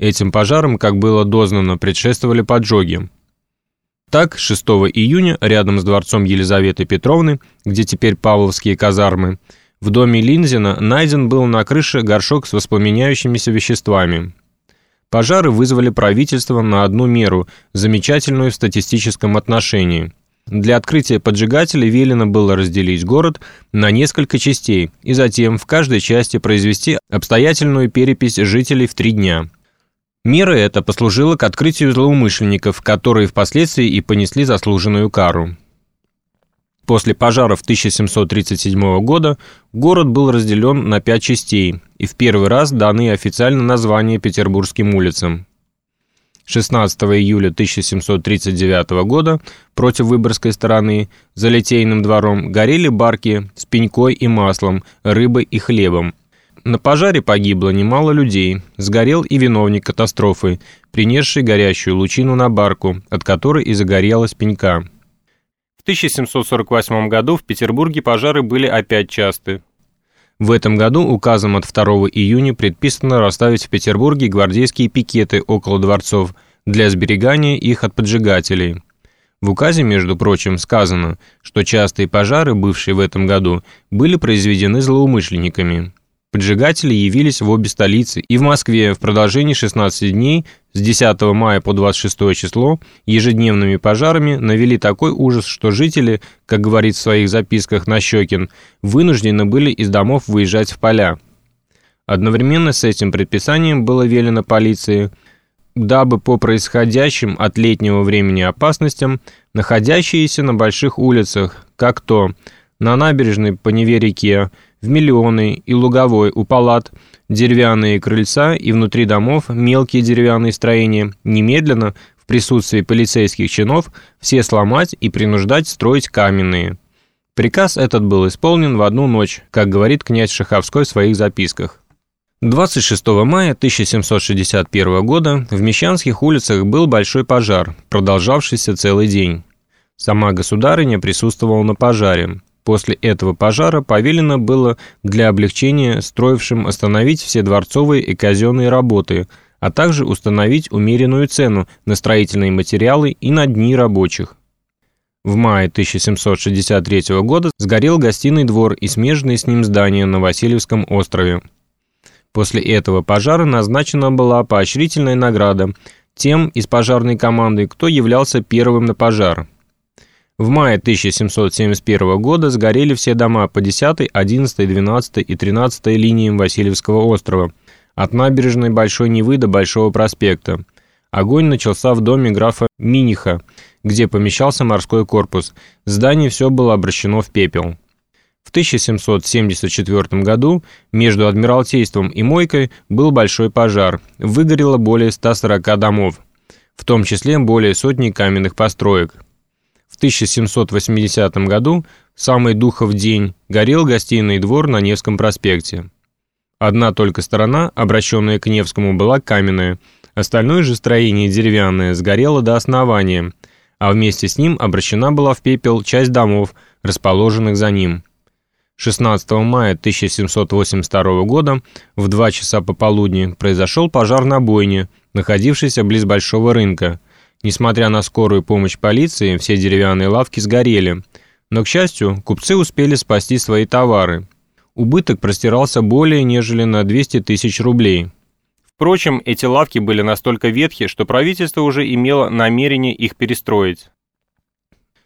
Этим пожарам, как было дознано, предшествовали поджоги. Так, 6 июня, рядом с дворцом Елизаветы Петровны, где теперь Павловские казармы, в доме Линзина найден был на крыше горшок с воспламеняющимися веществами. Пожары вызвали правительство на одну меру, замечательную в статистическом отношении. Для открытия поджигателя велено было разделить город на несколько частей и затем в каждой части произвести обстоятельную перепись жителей в три дня – Мера эта послужила к открытию злоумышленников, которые впоследствии и понесли заслуженную кару. После пожаров 1737 года город был разделен на пять частей и в первый раз даны официально названия Петербургским улицам. 16 июля 1739 года против Выборгской стороны за Литейным двором горели барки с пенькой и маслом, рыбой и хлебом, на пожаре погибло немало людей, сгорел и виновник катастрофы, принесший горящую лучину на барку, от которой и загорелась пенька. В 1748 году в Петербурге пожары были опять часты. В этом году указом от 2 июня предписано расставить в Петербурге гвардейские пикеты около дворцов для сберегания их от поджигателей. В указе, между прочим, сказано, что частые пожары, бывшие в этом году, были произведены злоумышленниками. Поджигатели явились в обе столицы и в Москве в продолжении 16 дней с 10 мая по 26 число ежедневными пожарами навели такой ужас, что жители, как говорит в своих записках Нащекин, вынуждены были из домов выезжать в поля. Одновременно с этим предписанием было велено полиции, дабы по происходящим от летнего времени опасностям, находящиеся на больших улицах, как то на набережной по Неве-реке, в Миллионы и Луговой у палат, деревянные крыльца и внутри домов мелкие деревянные строения, немедленно, в присутствии полицейских чинов, все сломать и принуждать строить каменные. Приказ этот был исполнен в одну ночь, как говорит князь Шаховской в своих записках. 26 мая 1761 года в Мещанских улицах был большой пожар, продолжавшийся целый день. Сама государыня присутствовала на пожаре. После этого пожара повелено было для облегчения строившим остановить все дворцовые и казенные работы, а также установить умеренную цену на строительные материалы и на дни рабочих. В мае 1763 года сгорел гостиный двор и смежные с ним здания на Васильевском острове. После этого пожара назначена была поощрительная награда тем из пожарной команды, кто являлся первым на пожар – в мае 1771 года сгорели все дома по 10, 11, 12 и 13 линиям Васильевского острова, от набережной Большой Невы до Большого проспекта. Огонь начался в доме графа Миниха, где помещался морской корпус. Здание все было обращено в пепел. В 1774 году между Адмиралтейством и Мойкой был большой пожар. Выгорело более 140 домов, в том числе более сотни каменных построек. В 1780 году, самый духов день, горел гостиный двор на Невском проспекте. Одна только сторона, обращенная к Невскому, была каменная, остальное же строение деревянное сгорело до основания, а вместе с ним обращена была в пепел часть домов, расположенных за ним. 16 мая 1782 года в 2 часа пополудни произошел пожар на бойне, находившейся близ Большого рынка – Несмотря на скорую помощь полиции, все деревянные лавки сгорели. Но, к счастью, купцы успели спасти свои товары. Убыток простирался более нежели на 200 тысяч рублей. Впрочем, эти лавки были настолько ветхи, что правительство уже имело намерение их перестроить.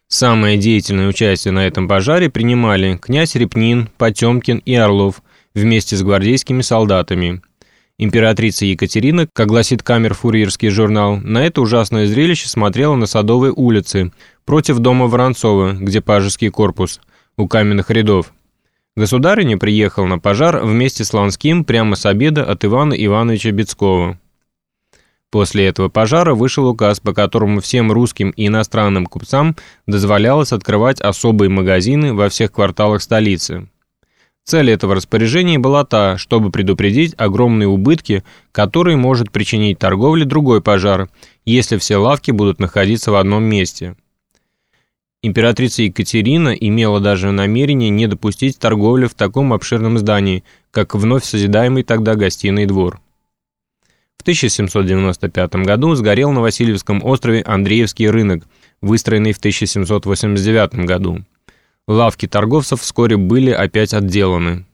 Самое деятельное участие на этом пожаре принимали князь Репнин, Потемкин и Орлов вместе с гвардейскими солдатами – Императрица Екатерина, как гласит камер-фурьерский журнал, на это ужасное зрелище смотрела на Садовой улице, против дома Воронцова, где пажеский корпус, у каменных рядов. Государыня приехал на пожар вместе с Ланским прямо с обеда от Ивана Ивановича Бецкого. После этого пожара вышел указ, по которому всем русским и иностранным купцам дозволялось открывать особые магазины во всех кварталах столицы. Цель этого распоряжения была та, чтобы предупредить огромные убытки, которые может причинить торговле другой пожар, если все лавки будут находиться в одном месте. Императрица Екатерина имела даже намерение не допустить торговли в таком обширном здании, как вновь созидаемый тогда гостиный двор. В 1795 году сгорел на Васильевском острове Андреевский рынок, выстроенный в 1789 году. Лавки торговцев вскоре были опять отделаны.